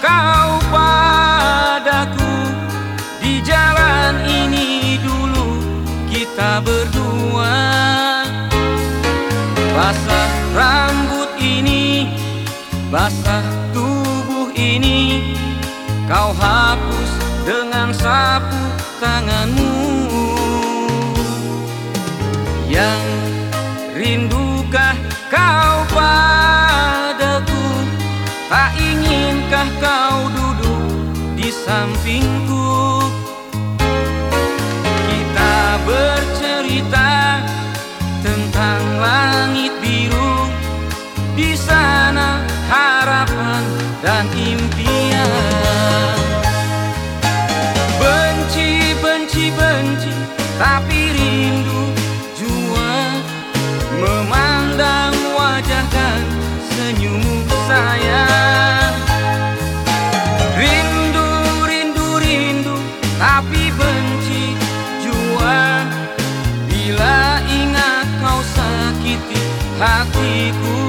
kau padaku? Di jalan ini dulu kita berdua. Basah rambut ini, basah tubuh ini. Kau hapus dengan sapu tanganmu. Yang rindukah kau padaku? Tak inginkah kau duduk di sampingku? Kita bercerita tentang langit biru. Di sana harapan dan impian hatiku.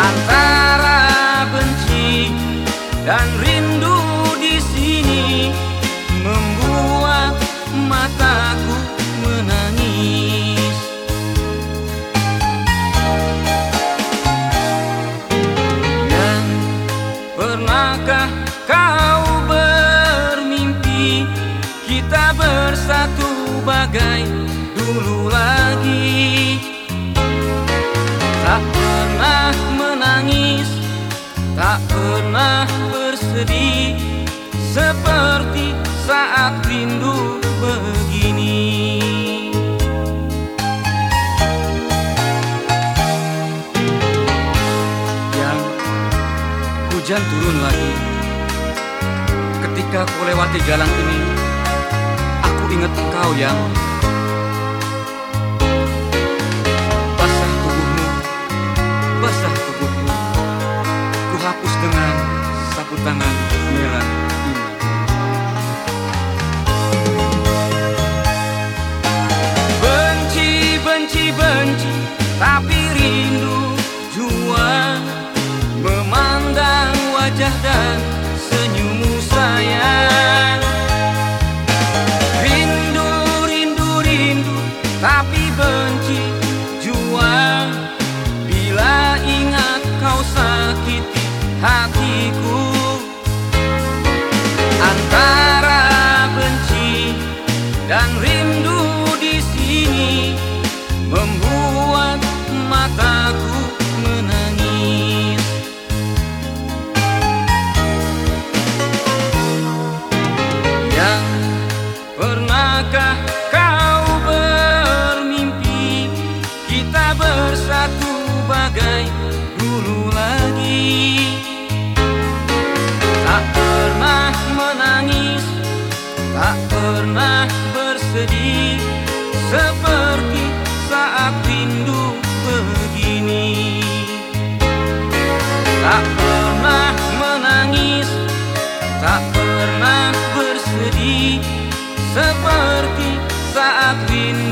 Antara benci dan rindu Tak pernah menangis, tak pernah bersedih. Seperti saat rindu begini. Yang hujan turun lagi. Ketika ku lewati jalan ini Aku ingat engkau yang Tapi benci jua Bila ingat kau sakiti hatiku bagai dulu lagi? Tak pernah menangis, tak pernah bersedih seperti saat rindu begini. Tak pernah menangis, tak pernah bersedih seperti saat rindu